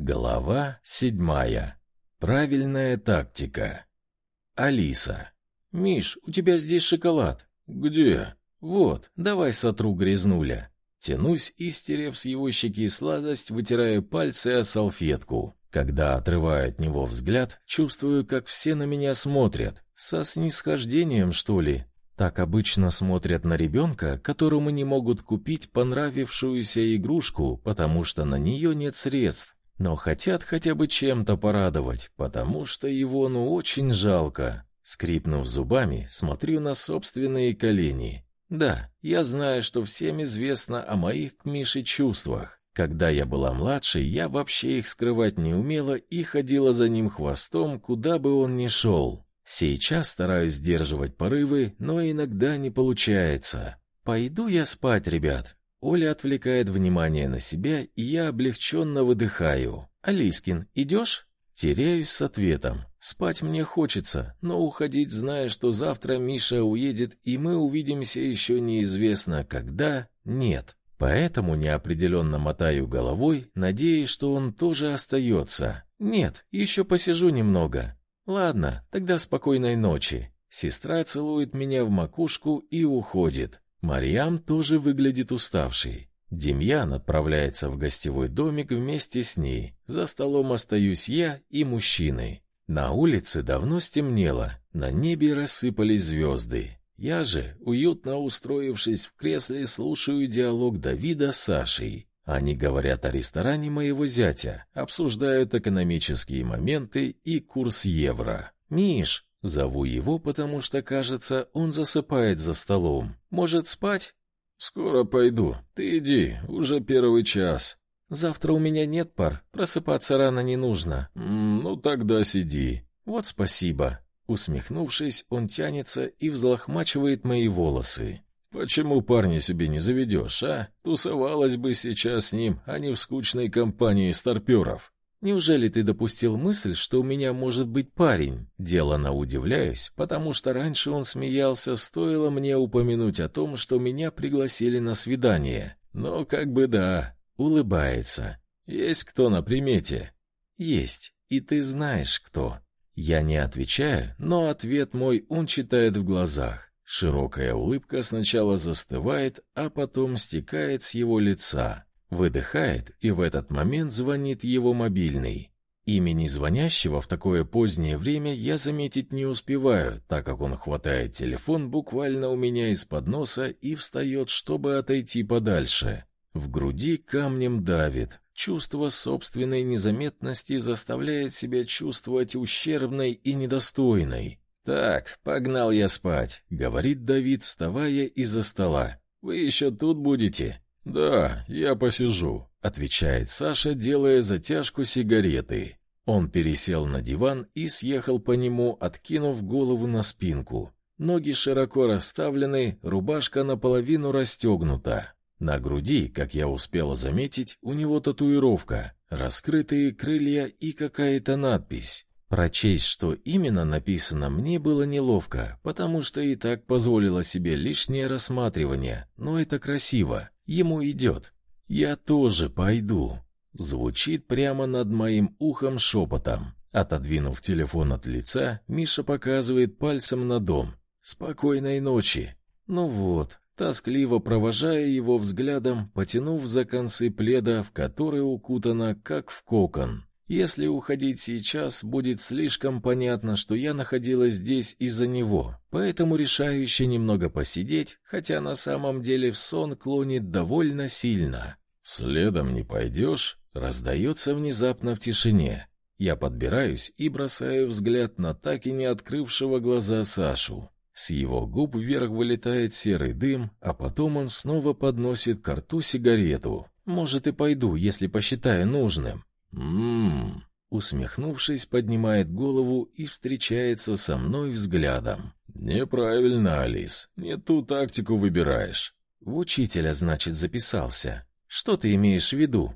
Глава седьмая. Правильная тактика. Алиса. «Миш, у тебя здесь шоколад». «Где?» «Вот, давай сотру грязнуля». Тянусь и, стерев с его щеки сладость, вытираю пальцы о салфетку. Когда отрываю от него взгляд, чувствую, как все на меня смотрят. Со снисхождением, что ли? Так обычно смотрят на ребенка, которому не могут купить понравившуюся игрушку, потому что на нее нет средств, но хотят хотя бы чем-то порадовать, потому что его ну очень жалко. Скрипнув зубами, смотрю на собственные колени. Да, я знаю, что всем известно о моих к Мише чувствах. Когда я была младше, я вообще их скрывать не умела и ходила за ним хвостом, куда бы он ни шел. Сейчас стараюсь сдерживать порывы, но иногда не получается. Пойду я спать, ребят. Оля отвлекает внимание на себя, и я облегченно выдыхаю. Алискин, идешь?» Теряюсь с ответом. Спать мне хочется, но уходить, зная, что завтра Миша уедет, и мы увидимся еще неизвестно когда, нет. Поэтому неопределенно мотаю головой, надеясь, что он тоже остается. Нет, еще посижу немного. Ладно, тогда спокойной ночи. Сестра целует меня в макушку и уходит. Марьям тоже выглядит уставшей. Демьян отправляется в гостевой домик вместе с ней. За столом остаюсь я и мужчины. На улице давно стемнело, на небе рассыпались звезды. Я же, уютно устроившись в кресле, слушаю диалог Давида с Сашей. Они говорят о ресторане моего зятя, обсуждают экономические моменты и курс евро. «Миш!» — зову его, потому что, кажется, он засыпает за столом. «Может, спать?» «Скоро пойду. Ты иди, уже первый час». «Завтра у меня нет пар, просыпаться рано не нужно». «Ну, тогда сиди». «Вот спасибо». Усмехнувшись, он тянется и взлохмачивает мои волосы. Почему парня себе не заведешь, а? Тусовалась бы сейчас с ним, а не в скучной компании старперов. Неужели ты допустил мысль, что у меня может быть парень? Делано удивляюсь, потому что раньше он смеялся, стоило мне упомянуть о том, что меня пригласили на свидание. Но как бы да, улыбается. Есть кто на примете? Есть, и ты знаешь кто. Я не отвечаю, но ответ мой он читает в глазах. Широкая улыбка сначала застывает, а потом стекает с его лица. Выдыхает, и в этот момент звонит его мобильный. Имени звонящего в такое позднее время я заметить не успеваю, так как он хватает телефон буквально у меня из-под носа и встает, чтобы отойти подальше. В груди камнем давит. Чувство собственной незаметности заставляет себя чувствовать ущербной и недостойной. «Так, погнал я спать», — говорит Давид, вставая из-за стола. «Вы еще тут будете?» «Да, я посижу», — отвечает Саша, делая затяжку сигареты. Он пересел на диван и съехал по нему, откинув голову на спинку. Ноги широко расставлены, рубашка наполовину расстегнута. На груди, как я успел заметить, у него татуировка, раскрытые крылья и какая-то надпись. Прочесть, что именно написано, мне было неловко, потому что и так позволила себе лишнее рассматривание, но это красиво, ему идет. «Я тоже пойду», — звучит прямо над моим ухом шепотом. Отодвинув телефон от лица, Миша показывает пальцем на дом. «Спокойной ночи». Ну вот, тоскливо провожая его взглядом, потянув за концы пледа, в который укутана, как в кокон. Если уходить сейчас, будет слишком понятно, что я находилась здесь из-за него, поэтому решаю еще немного посидеть, хотя на самом деле в сон клонит довольно сильно. «Следом не пойдешь?» — раздается внезапно в тишине. Я подбираюсь и бросаю взгляд на так и не открывшего глаза Сашу. С его губ вверх вылетает серый дым, а потом он снова подносит к рту сигарету. «Может, и пойду, если посчитаю нужным». Мм. Усмехнувшись, поднимает голову и встречается со мной взглядом. Неправильно, Алис. Не ту тактику выбираешь. В учителя, значит, записался. Что ты имеешь в виду?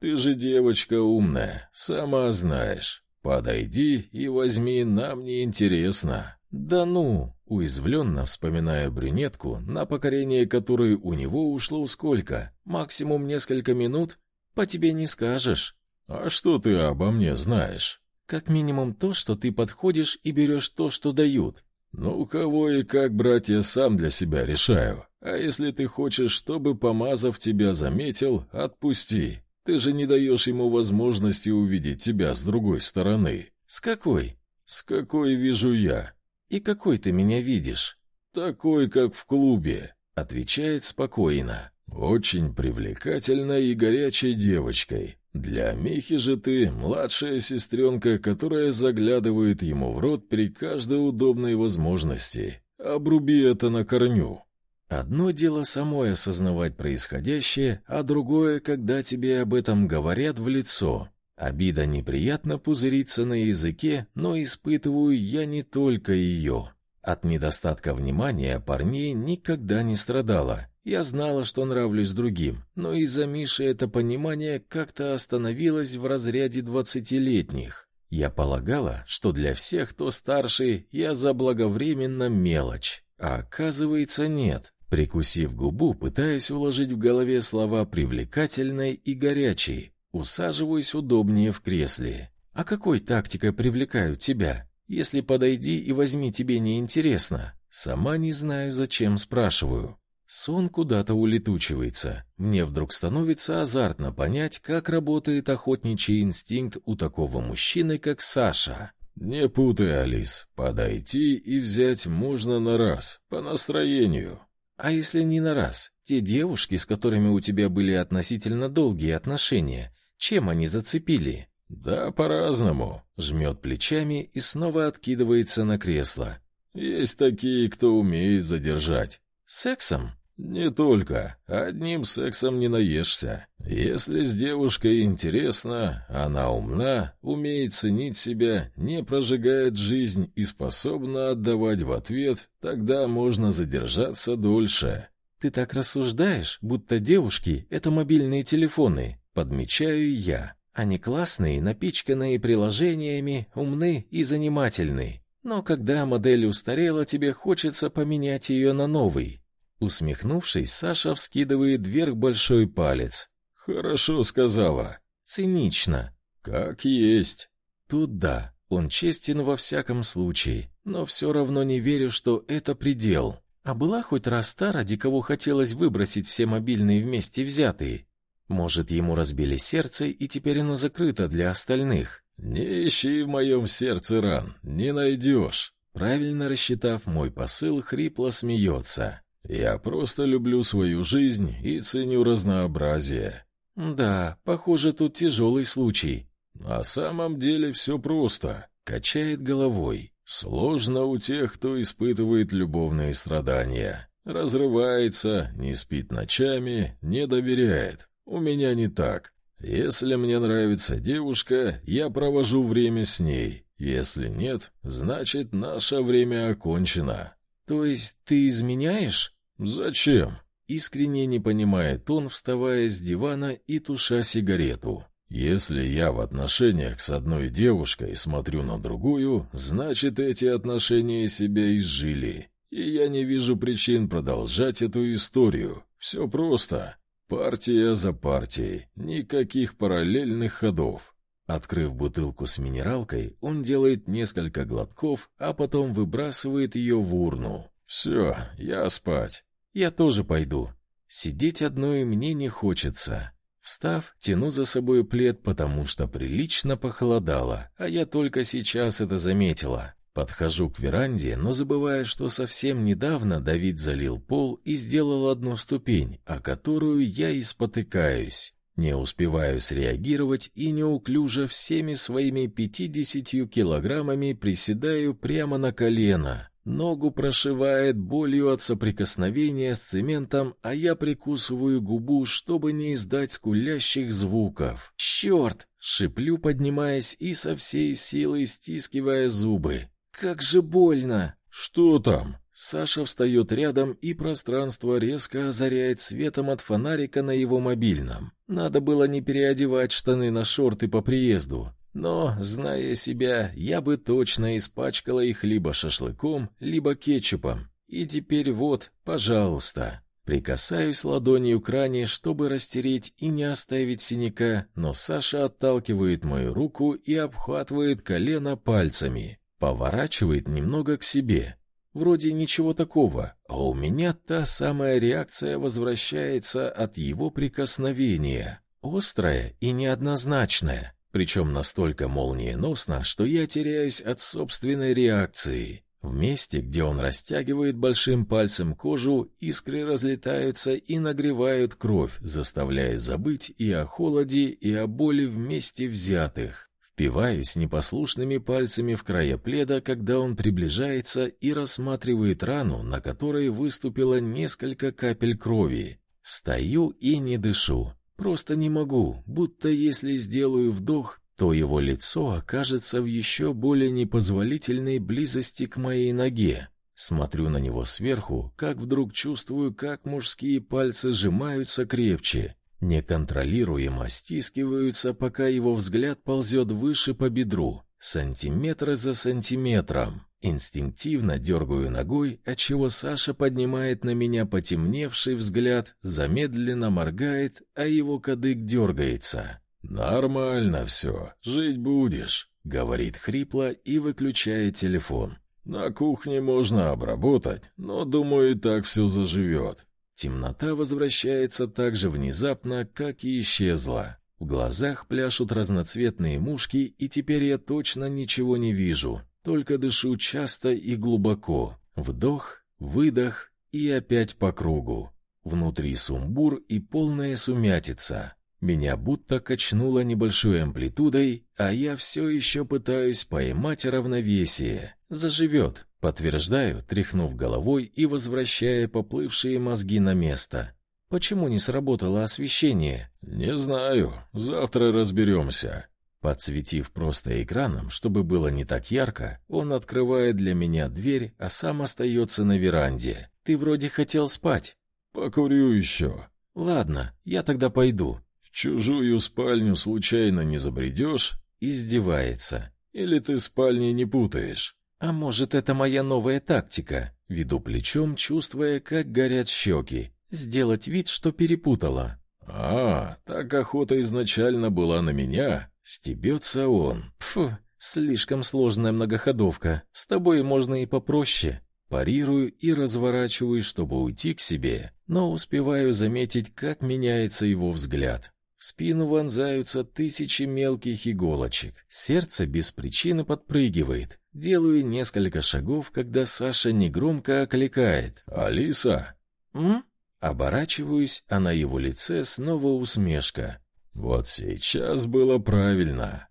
Ты же девочка умная, сама знаешь. Подойди и возьми, нам не интересно. Да ну, уязвленно вспоминая брюнетку, на покорение которой у него ушло сколько? Максимум несколько минут? По тебе не скажешь. А что ты обо мне знаешь? Как минимум то, что ты подходишь и берешь то, что дают. Ну, кого и как брать я сам для себя решаю. А если ты хочешь, чтобы помазав тебя заметил, отпусти. Ты же не даешь ему возможности увидеть тебя с другой стороны. С какой? С какой вижу я. И какой ты меня видишь? Такой, как в клубе, отвечает спокойно. Очень привлекательной и горячей девочкой. Для Михи же ты младшая сестренка, которая заглядывает ему в рот при каждой удобной возможности. Обруби это на корню. Одно дело самой осознавать происходящее, а другое, когда тебе об этом говорят в лицо. Обида неприятно пузырится на языке, но испытываю я не только ее. От недостатка внимания парней никогда не страдала. Я знала, что нравлюсь другим, но из-за Миши это понимание как-то остановилось в разряде двадцатилетних. Я полагала, что для всех, кто старше, я заблаговременно мелочь, а оказывается нет. Прикусив губу, пытаясь уложить в голове слова привлекательной и горячей, усаживаюсь удобнее в кресле. А какой тактикой привлекают тебя? Если подойди и возьми тебе неинтересно. Сама не знаю, зачем спрашиваю. Сон куда-то улетучивается. Мне вдруг становится азартно понять, как работает охотничий инстинкт у такого мужчины, как Саша. Не путай, Алис. Подойти и взять можно на раз, по настроению. А если не на раз? Те девушки, с которыми у тебя были относительно долгие отношения, чем они зацепили? Да, по-разному. Жмет плечами и снова откидывается на кресло. Есть такие, кто умеет задержать. Сексом? Не только. Одним сексом не наешься. Если с девушкой интересно, она умна, умеет ценить себя, не прожигает жизнь и способна отдавать в ответ, тогда можно задержаться дольше. Ты так рассуждаешь, будто девушки — это мобильные телефоны, подмечаю я. Они классные, напичканные приложениями, умны и занимательны. Но когда модель устарела, тебе хочется поменять ее на новый. Усмехнувшись, Саша вскидывает вверх большой палец. Хорошо сказала. Цинично. Как есть. Тут да, он честен во всяком случае, но все равно не верю, что это предел. А была хоть раз та, ради кого хотелось выбросить все мобильные вместе взятые? Может, ему разбили сердце, и теперь оно закрыто для остальных? Не ищи в моем сердце ран, не найдешь. Правильно рассчитав мой посыл, хрипло смеется. Я просто люблю свою жизнь и ценю разнообразие. Да, похоже, тут тяжелый случай. На самом деле все просто. Качает головой. Сложно у тех, кто испытывает любовные страдания. Разрывается, не спит ночами, не доверяет. У меня не так. Если мне нравится девушка, я провожу время с ней. Если нет, значит, наше время окончено. То есть ты изменяешь? Зачем? Искренне не понимает он, вставая с дивана и туша сигарету. Если я в отношениях с одной девушкой смотрю на другую, значит, эти отношения себя изжили. И я не вижу причин продолжать эту историю. Все просто. Партия за партией. Никаких параллельных ходов. Открыв бутылку с минералкой, он делает несколько глотков, а потом выбрасывает ее в урну. «Все, я спать». «Я тоже пойду. Сидеть одной мне не хочется». Встав, тяну за собой плед, потому что прилично похолодало, а я только сейчас это заметила. Подхожу к веранде, но забывая, что совсем недавно Давид залил пол и сделал одну ступень, о которую я и спотыкаюсь. Не успеваю среагировать и неуклюже всеми своими пятидесятью килограммами приседаю прямо на колено. Ногу прошивает болью от соприкосновения с цементом, а я прикусываю губу, чтобы не издать скулящих звуков. «Черт!» — шиплю, поднимаясь и со всей силой стискивая зубы. «Как же больно!» «Что там?» Саша встает рядом, и пространство резко озаряет светом от фонарика на его мобильном. Надо было не переодевать штаны на шорты по приезду. Но, зная себя, я бы точно испачкала их либо шашлыком, либо кетчупом. И теперь вот, пожалуйста. Прикасаюсь ладонью к ране, чтобы растереть и не оставить синяка, но Саша отталкивает мою руку и обхватывает колено пальцами, поворачивает немного к себе. Вроде ничего такого, а у меня та самая реакция возвращается от его прикосновения, острая и неоднозначная, причем настолько молниеносно, что я теряюсь от собственной реакции. В месте, где он растягивает большим пальцем кожу, искры разлетаются и нагревают кровь, заставляя забыть и о холоде, и о боли вместе взятых. Впиваюсь непослушными пальцами в края пледа, когда он приближается и рассматривает рану, на которой выступило несколько капель крови. Стою и не дышу. Просто не могу, будто если сделаю вдох, то его лицо окажется в еще более непозволительной близости к моей ноге. Смотрю на него сверху, как вдруг чувствую, как мужские пальцы сжимаются крепче, неконтролируемо стискиваются, пока его взгляд ползет выше по бедру, сантиметр за сантиметром. Инстинктивно дергаю ногой, отчего Саша поднимает на меня потемневший взгляд, замедленно моргает, а его кадык дергается. «Нормально все, жить будешь», — говорит хрипло и выключает телефон. «На кухне можно обработать, но, думаю, и так все заживет». Темнота возвращается так же внезапно, как и исчезла. В глазах пляшут разноцветные мушки, и теперь я точно ничего не вижу, только дышу часто и глубоко. Вдох, выдох и опять по кругу. Внутри сумбур и полная сумятица. Меня будто качнуло небольшой амплитудой, а я все еще пытаюсь поймать равновесие. Заживет, подтверждаю, тряхнув головой и возвращая поплывшие мозги на место. Почему не сработало освещение? Не знаю, завтра разберемся. Подсветив просто экраном, чтобы было не так ярко, он открывает для меня дверь, а сам остается на веранде. Ты вроде хотел спать. Покурю еще. Ладно, я тогда пойду. В чужую спальню случайно не забредешь? Издевается. Или ты спальни не путаешь? А может, это моя новая тактика? Веду плечом, чувствуя, как горят щеки. Сделать вид, что перепутала. А, так охота изначально была на меня. Стебется он. Фу, слишком сложная многоходовка. С тобой можно и попроще. Парирую и разворачиваюсь, чтобы уйти к себе, но успеваю заметить, как меняется его взгляд. В спину вонзаются тысячи мелких иголочек. Сердце без причины подпрыгивает. Делаю несколько шагов, когда Саша негромко окликает. «Алиса!» «М?» Оборачиваюсь, а на его лице снова усмешка. «Вот сейчас было правильно.